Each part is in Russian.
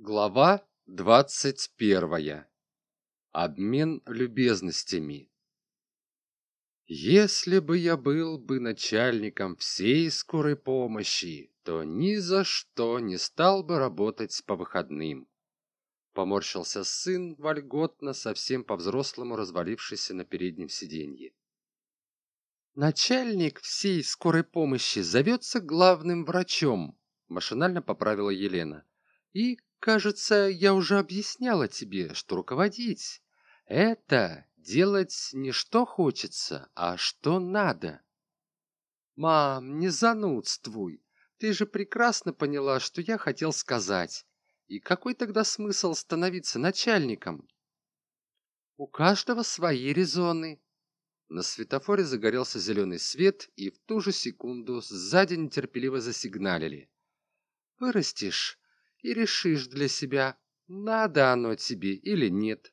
Глава двадцать первая. Обмен любезностями. Если бы я был бы начальником всей скорой помощи, то ни за что не стал бы работать по выходным. Поморщился сын, вольготно, совсем по-взрослому развалившийся на переднем сиденье. Начальник всей скорой помощи зовется главным врачом, машинально поправила Елена. И Кажется, я уже объясняла тебе, что руководить — это делать не что хочется, а что надо. Мам, не занудствуй. Ты же прекрасно поняла, что я хотел сказать. И какой тогда смысл становиться начальником? У каждого свои резоны. На светофоре загорелся зеленый свет, и в ту же секунду сзади нетерпеливо засигналили. Вырастешь, и решишь для себя, надо оно тебе или нет.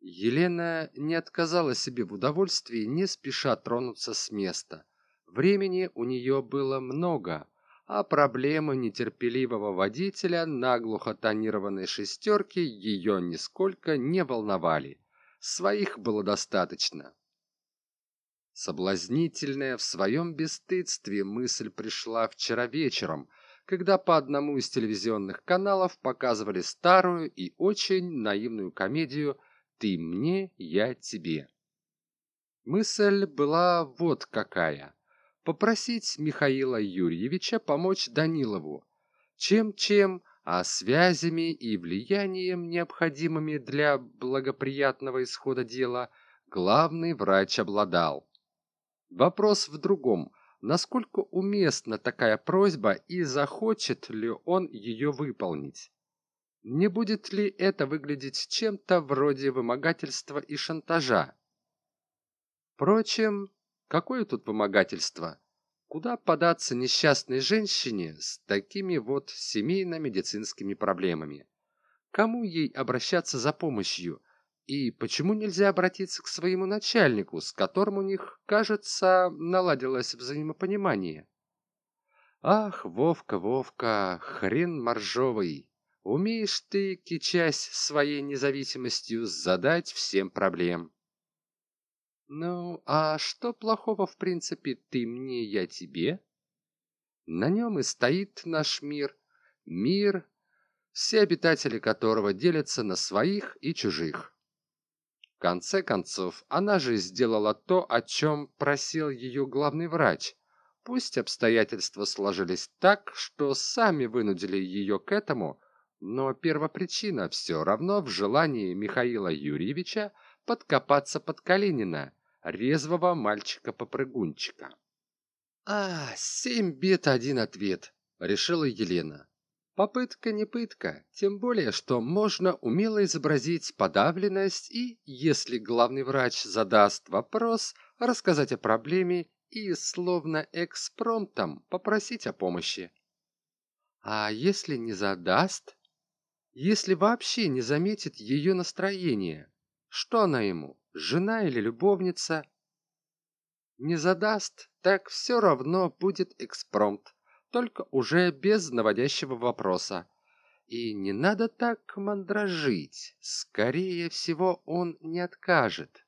Елена не отказала себе в удовольствии, не спеша тронуться с места. Времени у нее было много, а проблемы нетерпеливого водителя наглухо тонированной шестерки ее нисколько не волновали. Своих было достаточно. Соблазнительная в своем бесстыдстве мысль пришла вчера вечером – когда по одному из телевизионных каналов показывали старую и очень наивную комедию «Ты мне, я тебе». Мысль была вот какая. Попросить Михаила Юрьевича помочь Данилову. Чем-чем, а связями и влиянием, необходимыми для благоприятного исхода дела, главный врач обладал. Вопрос в другом – насколько уместна такая просьба и захочет ли он ее выполнить. Не будет ли это выглядеть чем-то вроде вымогательства и шантажа? Впрочем, какое тут вымогательство? Куда податься несчастной женщине с такими вот семейно-медицинскими проблемами? Кому ей обращаться за помощью? И почему нельзя обратиться к своему начальнику, с которым у них, кажется, наладилось взаимопонимание? Ах, Вовка, Вовка, хрен моржовый, умеешь ты, кичась своей независимостью, задать всем проблем. Ну, а что плохого, в принципе, ты мне, я тебе? На нем и стоит наш мир, мир, все обитатели которого делятся на своих и чужих. Конце концов, она же сделала то, о чем просил ее главный врач. Пусть обстоятельства сложились так, что сами вынудили ее к этому, но первопричина все равно в желании Михаила Юрьевича подкопаться под Калинина, резвого мальчика-попрыгунчика. «А, семь бед, один ответ», — решила Елена. Попытка не пытка, тем более, что можно умело изобразить подавленность и, если главный врач задаст вопрос, рассказать о проблеме и, словно экспромтом, попросить о помощи. А если не задаст? Если вообще не заметит ее настроение? Что она ему, жена или любовница? Не задаст, так все равно будет экспромт только уже без наводящего вопроса. И не надо так мандражить. Скорее всего, он не откажет.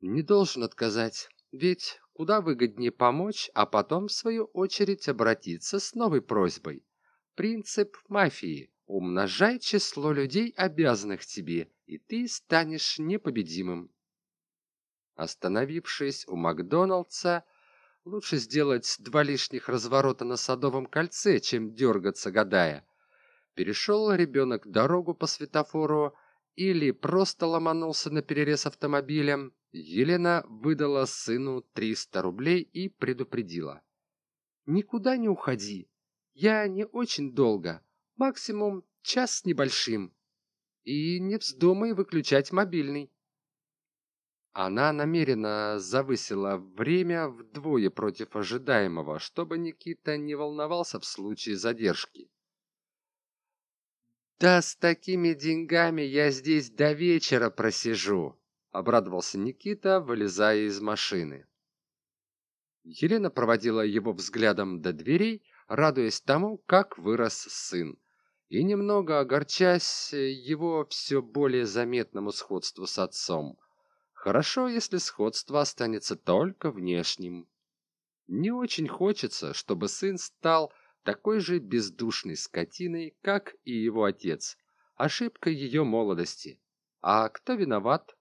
Не должен отказать, ведь куда выгоднее помочь, а потом, в свою очередь, обратиться с новой просьбой. Принцип мафии. Умножай число людей, обязанных тебе, и ты станешь непобедимым. Остановившись у Макдоналдса, Лучше сделать два лишних разворота на Садовом кольце, чем дергаться гадая. Перешел ребенок дорогу по светофору или просто ломанулся на перерез автомобилем, Елена выдала сыну 300 рублей и предупредила. «Никуда не уходи. Я не очень долго, максимум час с небольшим. И не вздумай выключать мобильный. Она намеренно завысила время вдвое против ожидаемого, чтобы Никита не волновался в случае задержки. «Да с такими деньгами я здесь до вечера просижу», — обрадовался Никита, вылезая из машины. Елена проводила его взглядом до дверей, радуясь тому, как вырос сын. и немного огорчась его все более заметному сходству с отцом. Хорошо, если сходство останется только внешним. Не очень хочется, чтобы сын стал такой же бездушной скотиной, как и его отец. Ошибка ее молодости. А кто виноват?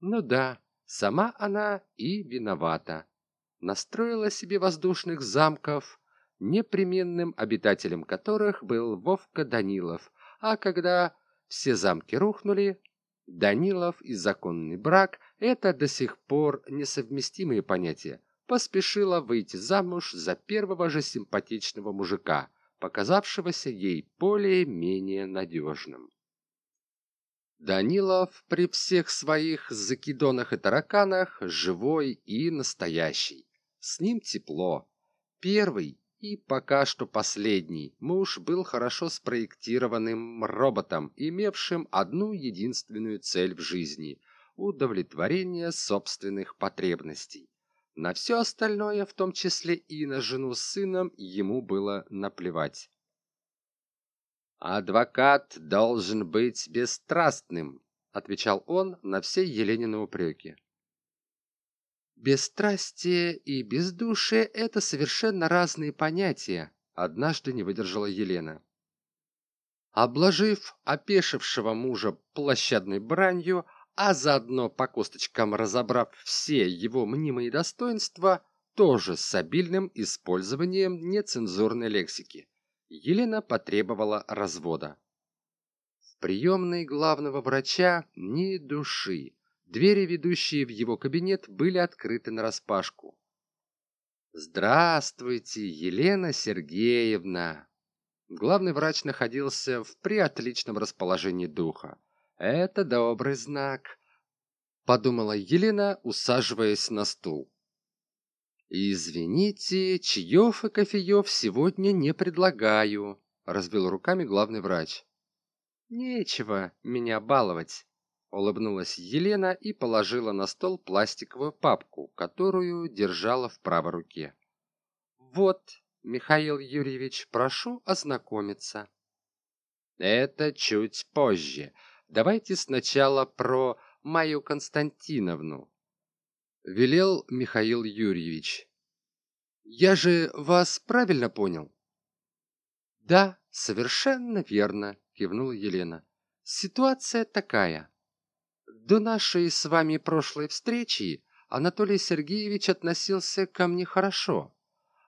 Ну да, сама она и виновата. Настроила себе воздушных замков, непременным обитателем которых был Вовка Данилов, а когда все замки рухнули, Данилов и законный брак – это до сих пор несовместимые понятия, поспешила выйти замуж за первого же симпатичного мужика, показавшегося ей более-менее надежным. Данилов при всех своих закидонах и тараканах живой и настоящий. С ним тепло. Первый и пока что последний муж был хорошо спроектированным роботом, имевшим одну единственную цель в жизни – удовлетворение собственных потребностей. На все остальное, в том числе и на жену с сыном, ему было наплевать. «Адвокат должен быть бесстрастным», — отвечал он на все Еленины упреки. Бесстрастие и бездушие – это совершенно разные понятия, однажды не выдержала Елена. Обложив опешившего мужа площадной бранью, а заодно по косточкам разобрав все его мнимые достоинства, тоже с обильным использованием нецензурной лексики, Елена потребовала развода. В приемной главного врача ни души, Двери, ведущие в его кабинет, были открыты нараспашку. «Здравствуйте, Елена Сергеевна!» Главный врач находился в приотличном расположении духа. «Это добрый знак», — подумала Елена, усаживаясь на стул. «Извините, чаев и кофеев сегодня не предлагаю», — развел руками главный врач. «Нечего меня баловать улыбнулась елена и положила на стол пластиковую папку которую держала в правой руке. Вот михаил юрьевич прошу ознакомиться это чуть позже. Давайте сначала про майю константиновну велел михаил юрьевич. Я же вас правильно понял? Да совершенно верно кивнула елена. Ситуация такая до нашей с вами прошлой встречи Анатолий Сергеевич относился ко мне хорошо.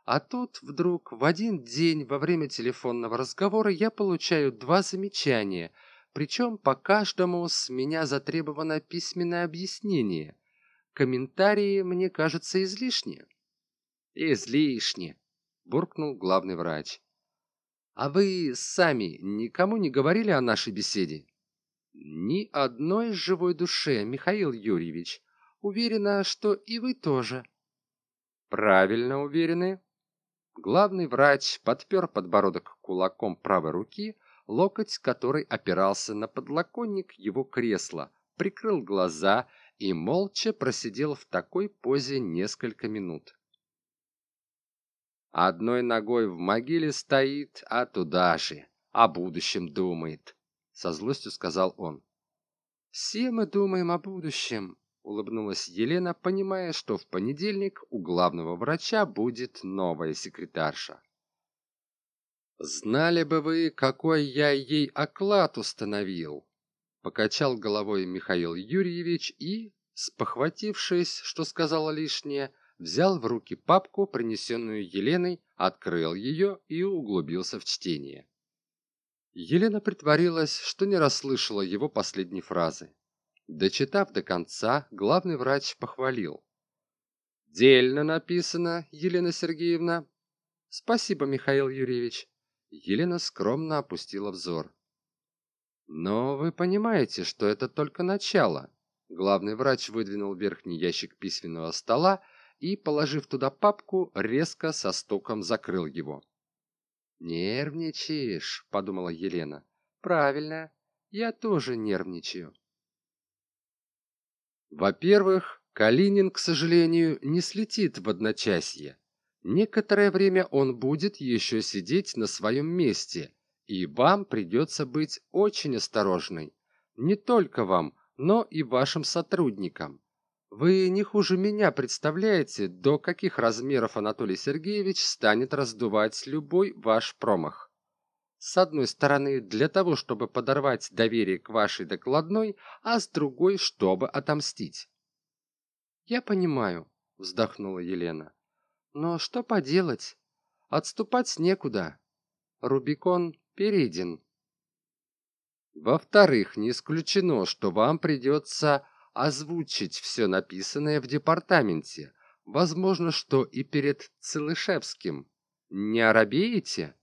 А тут вдруг в один день во время телефонного разговора я получаю два замечания, причем по каждому с меня затребовано письменное объяснение. Комментарии, мне кажется, излишне. Излишне, буркнул главный врач. А вы сами никому не говорили о нашей беседе? Ни одной живой душе михаил юрьевич. Уверена что и вы тоже. Правильно уверены. Главный врач подпер подбородок кулаком правой руки локоть который опирался на подлоконник его кресла прикрыл глаза и молча просидел в такой позе несколько минут. Одной ногой в могиле стоит а туда же о будущем думает со злостью сказал он. Все мы думаем о будущем улыбнулась елена понимая что в понедельник у главного врача будет новая секретарша. Знали бы вы какой я ей оклад установил покачал головой михаил юрьевич и спохватившись что сказала лишнее взял в руки папку принесенную еленой открыл ее и углубился в чтение Елена притворилась, что не расслышала его последней фразы. Дочитав до конца, главный врач похвалил. «Дельно написано, Елена Сергеевна». «Спасибо, Михаил Юрьевич». Елена скромно опустила взор. «Но вы понимаете, что это только начало». Главный врач выдвинул верхний ящик письменного стола и, положив туда папку, резко со стуком закрыл его нервничаешь подумала елена правильно я тоже нервничаю во-первых калинин к сожалению не слетит в одночасье некоторое время он будет еще сидеть на своем месте И вам придется быть очень осторожной. Не только вам, но и вашим сотрудникам. Вы не хуже меня представляете, до каких размеров Анатолий Сергеевич станет раздувать любой ваш промах. С одной стороны, для того, чтобы подорвать доверие к вашей докладной, а с другой, чтобы отомстить. «Я понимаю», — вздохнула Елена. «Но что поделать? Отступать некуда. Рубикон перейден. Во-вторых, не исключено, что вам придется озвучить все написанное в департаменте. Возможно, что и перед Целышевским. Не оробеете?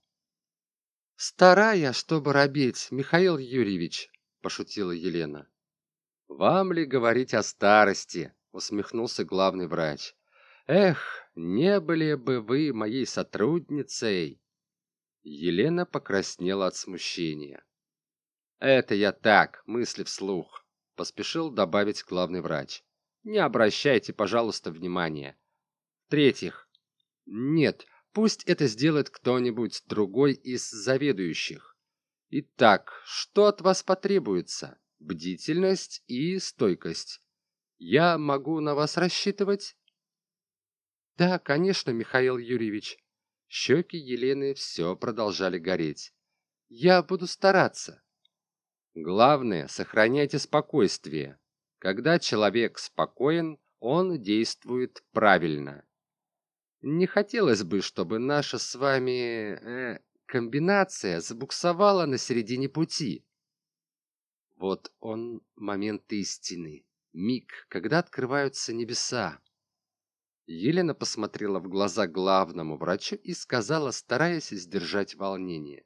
Старая, чтобы робеть, Михаил Юрьевич, пошутила Елена. Вам ли говорить о старости? Усмехнулся главный врач. Эх, не были бы вы моей сотрудницей. Елена покраснела от смущения. «Это я так, мысли вслух», — поспешил добавить главный врач. «Не обращайте, пожалуйста, внимания. В-третьих, нет, пусть это сделает кто-нибудь другой из заведующих. Итак, что от вас потребуется? Бдительность и стойкость. Я могу на вас рассчитывать?» «Да, конечно, Михаил Юрьевич». Щеки Елены все продолжали гореть. «Я буду стараться». Главное, сохраняйте спокойствие. Когда человек спокоен, он действует правильно. Не хотелось бы, чтобы наша с вами э, комбинация забуксовала на середине пути. Вот он момент истины, миг, когда открываются небеса. Елена посмотрела в глаза главному врачу и сказала, стараясь сдержать волнение.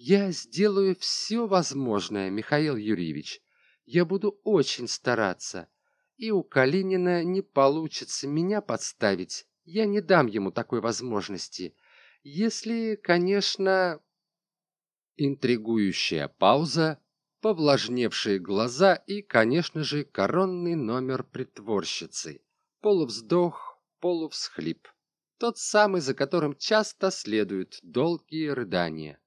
Я сделаю все возможное, Михаил Юрьевич. Я буду очень стараться. И у Калинина не получится меня подставить. Я не дам ему такой возможности. Если, конечно... Интригующая пауза, повлажневшие глаза и, конечно же, коронный номер притворщицы. Полувздох, полувсхлип. Тот самый, за которым часто следуют долгие рыдания.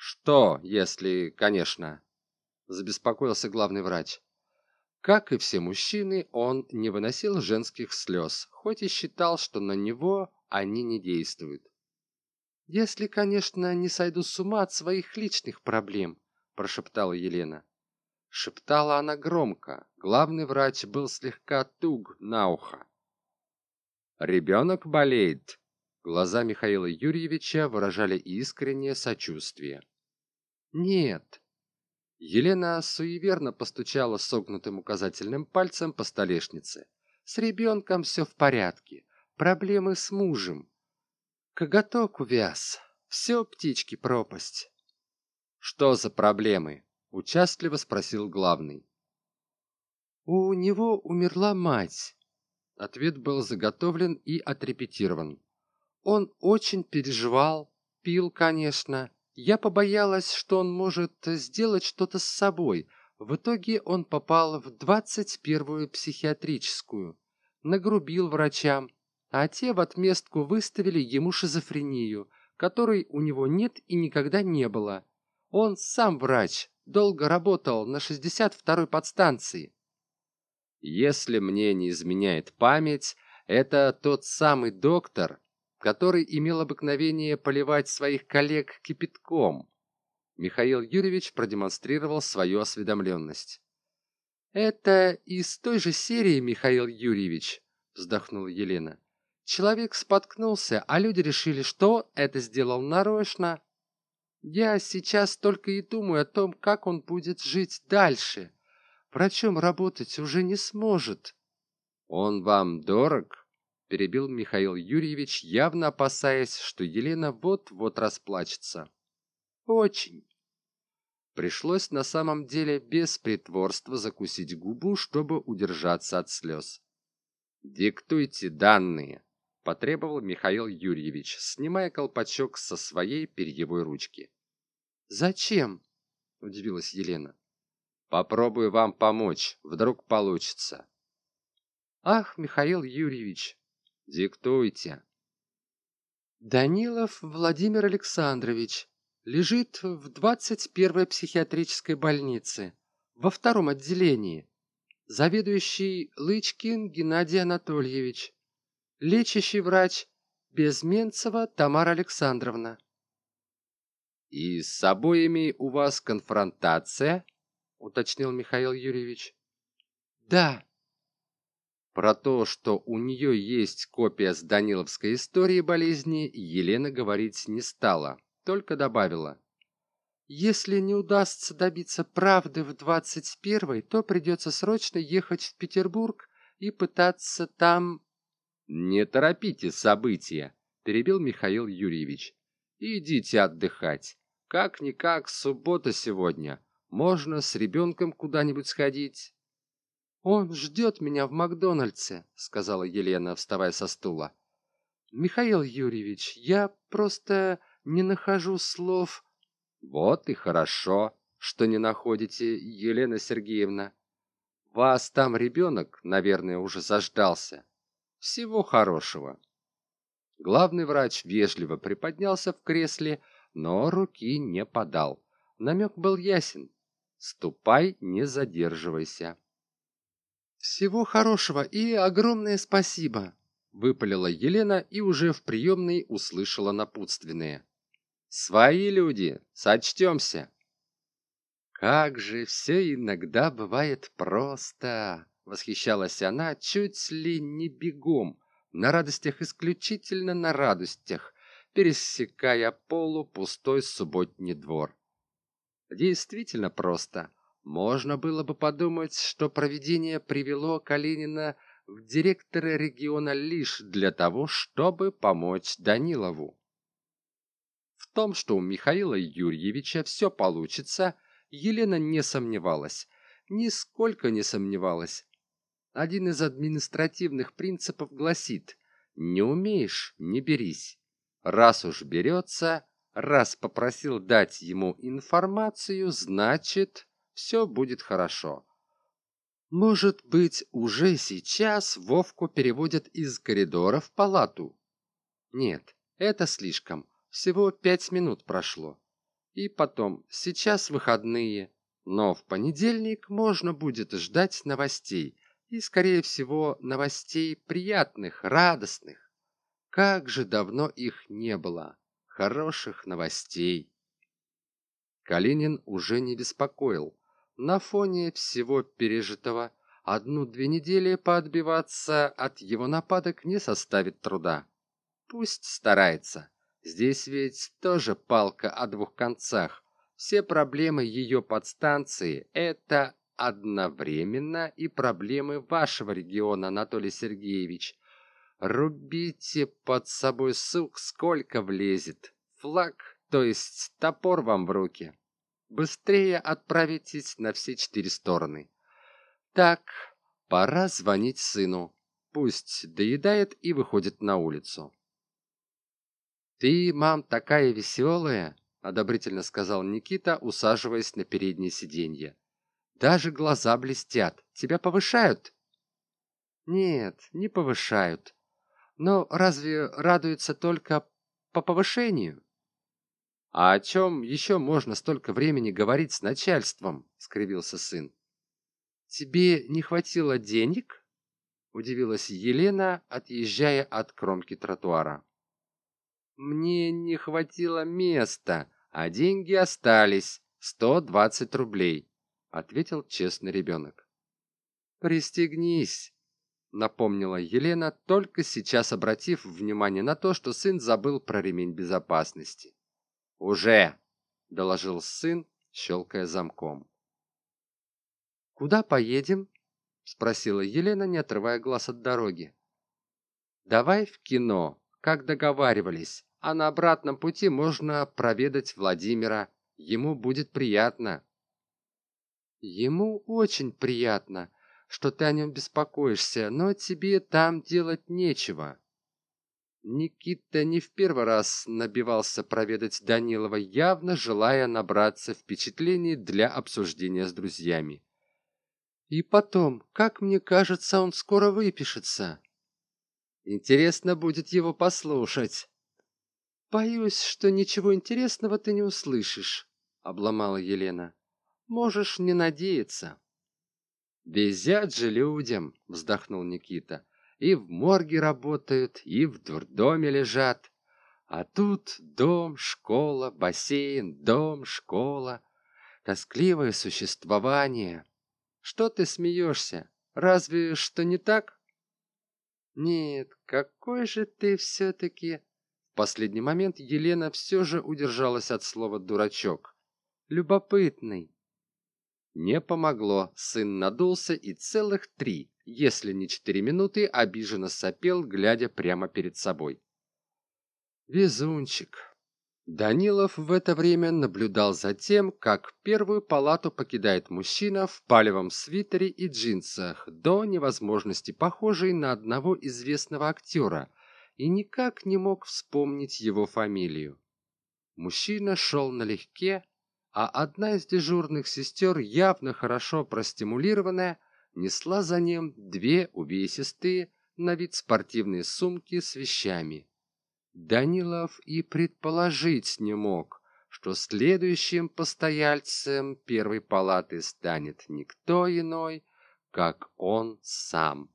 «Что, если, конечно?» – забеспокоился главный врач. Как и все мужчины, он не выносил женских слез, хоть и считал, что на него они не действуют. «Если, конечно, не сойду с ума от своих личных проблем», – прошептала Елена. Шептала она громко. Главный врач был слегка туг на ухо. «Ребенок болеет», Глаза Михаила Юрьевича выражали искреннее сочувствие. «Нет». Елена суеверно постучала согнутым указательным пальцем по столешнице. «С ребенком все в порядке. Проблемы с мужем. Коготок увяз. Все птички пропасть». «Что за проблемы?» – участливо спросил главный. «У него умерла мать». Ответ был заготовлен и отрепетирован. Он очень переживал, пил, конечно. Я побоялась, что он может сделать что-то с собой. В итоге он попал в двадцать первую психиатрическую. Нагрубил врачам, а те в отместку выставили ему шизофрению, которой у него нет и никогда не было. Он сам врач, долго работал на 62-й подстанции. Если мне не изменяет память, это тот самый доктор, который имел обыкновение поливать своих коллег кипятком. Михаил Юрьевич продемонстрировал свою осведомленность. «Это из той же серии, Михаил Юрьевич», — вздохнула Елена. «Человек споткнулся, а люди решили, что это сделал нарочно. Я сейчас только и думаю о том, как он будет жить дальше. Врачом работать уже не сможет». «Он вам дорог?» Перебил Михаил Юрьевич, явно опасаясь, что Елена вот-вот расплачется. Очень. Пришлось на самом деле без притворства закусить губу, чтобы удержаться от слез. «Диктуйте данные», – потребовал Михаил Юрьевич, снимая колпачок со своей перьевой ручки. «Зачем?» – удивилась Елена. «Попробую вам помочь, вдруг получится». «Ах, Михаил Юрьевич, Диктуйте. Данилов Владимир Александрович, лежит в 21-й психиатрической больнице, во втором отделении. Заведующий Лычкин Геннадий Анатольевич. Лечащий врач Безменцева Тамара Александровна. «И с обоими у вас конфронтация?» — уточнил Михаил Юрьевич. «Да». Про то, что у нее есть копия с Даниловской истории болезни, Елена говорить не стала, только добавила. «Если не удастся добиться правды в двадцать первой, то придется срочно ехать в Петербург и пытаться там...» «Не торопите события», — перебил Михаил Юрьевич. «Идите отдыхать. Как-никак суббота сегодня. Можно с ребенком куда-нибудь сходить». «Он ждет меня в Макдональдсе», — сказала Елена, вставая со стула. «Михаил Юрьевич, я просто не нахожу слов...» «Вот и хорошо, что не находите, Елена Сергеевна. Вас там ребенок, наверное, уже заждался. Всего хорошего». Главный врач вежливо приподнялся в кресле, но руки не подал. Намек был ясен. «Ступай, не задерживайся». «Всего хорошего и огромное спасибо!» Выпалила Елена и уже в приемной услышала напутственные. «Свои люди, сочтемся!» «Как же все иногда бывает просто!» Восхищалась она чуть ли не бегом, на радостях исключительно на радостях, пересекая полупустой субботний двор. Действительно просто. Можно было бы подумать, что проведение привело Калинина в директора региона лишь для того, чтобы помочь Данилову. В том, что у Михаила Юрьевича все получится, Елена не сомневалась, нисколько не сомневалась. Один из административных принципов гласит «не умеешь – не берись». Раз уж берется, раз попросил дать ему информацию, значит все будет хорошо. Может быть, уже сейчас Вовку переводят из коридора в палату? Нет, это слишком. Всего пять минут прошло. И потом, сейчас выходные, но в понедельник можно будет ждать новостей. И, скорее всего, новостей приятных, радостных. Как же давно их не было. Хороших новостей. Калинин уже не беспокоил. На фоне всего пережитого одну-две недели поотбиваться от его нападок не составит труда. Пусть старается. Здесь ведь тоже палка о двух концах. Все проблемы ее подстанции – это одновременно и проблемы вашего региона, Анатолий Сергеевич. Рубите под собой сук, сколько влезет. Флаг, то есть топор вам в руки быстрее отправитесь на все четыре стороны. Так, пора звонить сыну. Пусть доедает и выходит на улицу. «Ты, мам, такая веселая!» — одобрительно сказал Никита, усаживаясь на переднее сиденье. «Даже глаза блестят. Тебя повышают?» «Нет, не повышают. Но разве радуются только по повышению?» А о чем еще можно столько времени говорить с начальством скривился сын. Тебе не хватило денег удивилась елена отъезжая от кромки тротуара. Мне не хватило места а деньги остались сто двадцать рублей ответил честный ребенок пристегнись напомнила елена только сейчас обратив внимание на то что сын забыл про ремень безопасности уже доложил сын щелкая замком. Куда поедем спросила елена не отрывая глаз от дороги. Давай в кино. Как договаривались. А на обратном пути можно проведать владимира. Ему будет приятно ему очень приятно что ты о нем беспокоишься но тебе там делать нечего Никита не в первый раз набивался проведать Данилова, явно желая набраться впечатлений для обсуждения с друзьями. И потом, как мне кажется, он скоро выпишется. Интересно будет его послушать. боюсь что ничего интересного ты не услышишь обломала елена можешь не надеяться везят же людям вздохнул никита и в морге работают и в дурдоме лежат. А тут дом школа бассейн дом школа. Тоскливое существование. Что ты смеешься? Разве что не так? Нет какой же ты все таки в последний момент елена все же удержалась от слова дурачок любопытный. Не помогло. Сын надулся и целых три если не четыре минуты обиженно сопел глядя прямо перед собой. Везунчик. Данилов в это время наблюдал за тем как первую палату покидает мужчина в палевом свитере и джинсах до невозможности похожий на одного известного актера и никак не мог вспомнить его фамилию. Мужчина шел налегке а одна из дежурных сестер явно хорошо простимулированная несла за ним две увесистые на вид спортивные сумки с вещами Данилов и предположить не мог, что следующим постояльцем первой палаты станет никто иной, как он сам.